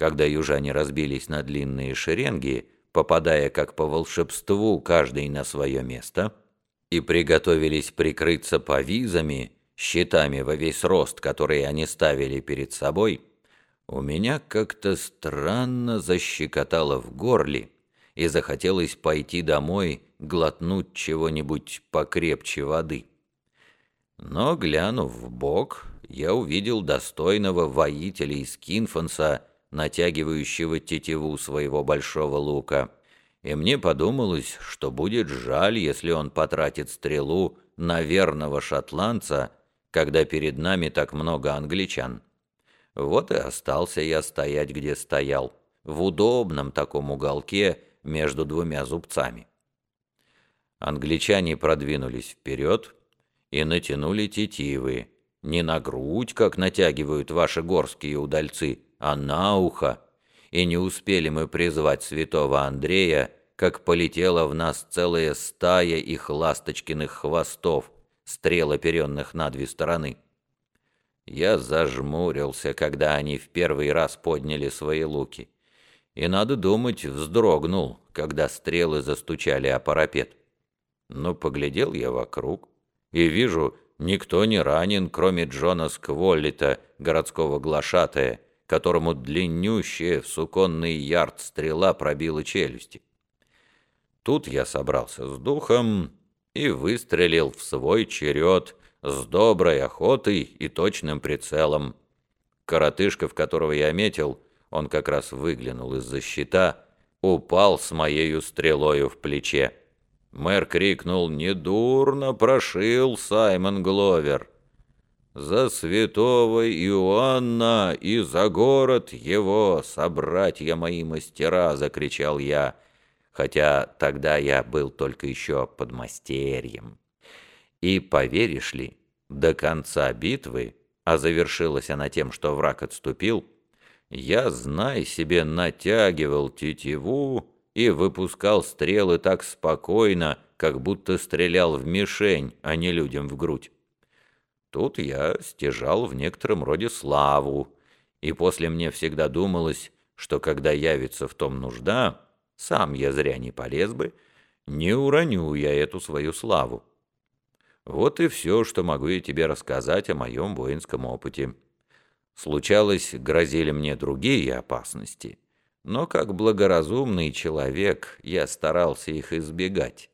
когда южане разбились на длинные шеренги, попадая как по волшебству каждый на свое место, и приготовились прикрыться повизами, щитами во весь рост, которые они ставили перед собой, у меня как-то странно защекотало в горле, и захотелось пойти домой, глотнуть чего-нибудь покрепче воды. Но, глянув в бок, я увидел достойного воителя из Кинфанса, натягивающего тетиву своего большого лука, и мне подумалось, что будет жаль, если он потратит стрелу на верного шотландца, когда перед нами так много англичан. Вот и остался я стоять, где стоял, в удобном таком уголке между двумя зубцами. Англичане продвинулись вперед и натянули тетивы, не на грудь, как натягивают ваши горские удальцы, а на ухо. И не успели мы призвать святого Андрея, как полетела в нас целая стая их ласточкиных хвостов, стрел оперенных на две стороны. Я зажмурился, когда они в первый раз подняли свои луки. И, надо думать, вздрогнул, когда стрелы застучали о парапет. Но поглядел я вокруг и вижу, никто не ранен, кроме Джона Скволлита, городского глашатая, которому длиннющая в суконный ярд стрела пробила челюсти. Тут я собрался с духом и выстрелил в свой черед с доброй охотой и точным прицелом. Коротышка, в которого я метил, он как раз выглянул из-за щита, упал с моею стрелою в плече. Мэр крикнул «Недурно прошил Саймон Гловер!» «За святого Иоанна и за город его, собратья мои мастера!» — закричал я, хотя тогда я был только еще подмастерьем. И, поверишь ли, до конца битвы, а завершилась она тем, что враг отступил, я, знай себе, натягивал тетиву и выпускал стрелы так спокойно, как будто стрелял в мишень, а не людям в грудь. Тут я стяжал в некотором роде славу, и после мне всегда думалось, что когда явится в том нужда, сам я зря не полез бы, не уроню я эту свою славу. Вот и все, что могу я тебе рассказать о моем воинском опыте. Случалось, грозили мне другие опасности, но как благоразумный человек я старался их избегать.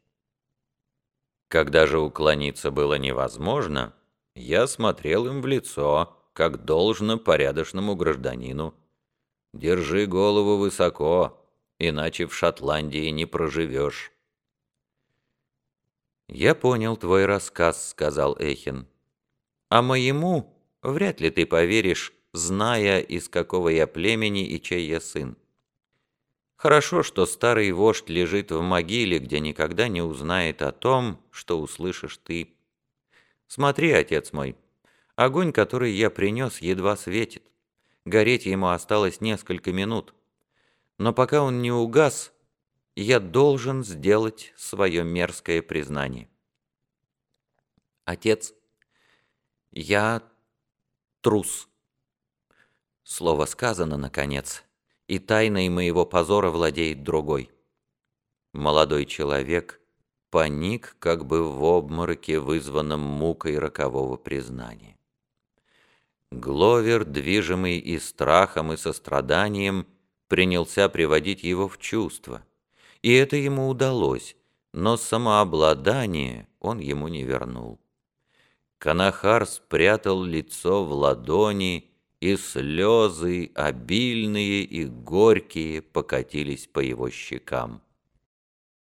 Когда же уклониться было невозможно, я смотрел им в лицо, как должно порядочному гражданину. Держи голову высоко, иначе в Шотландии не проживешь. «Я понял твой рассказ», — сказал Эхин. «А моему вряд ли ты поверишь, зная, из какого я племени и чей я сын. Хорошо, что старый вождь лежит в могиле, где никогда не узнает о том, что услышишь ты». Смотри, отец мой, огонь, который я принес, едва светит. Гореть ему осталось несколько минут. Но пока он не угас, я должен сделать свое мерзкое признание. Отец, я трус. Слово сказано, наконец, и тайной моего позора владеет другой. Молодой человек — паник как бы в обмороке, вызванном мукой рокового признания. Гловер, движимый и страхом, и состраданием, принялся приводить его в чувство. И это ему удалось, но самообладание он ему не вернул. Канахар спрятал лицо в ладони, и слезы, обильные и горькие, покатились по его щекам.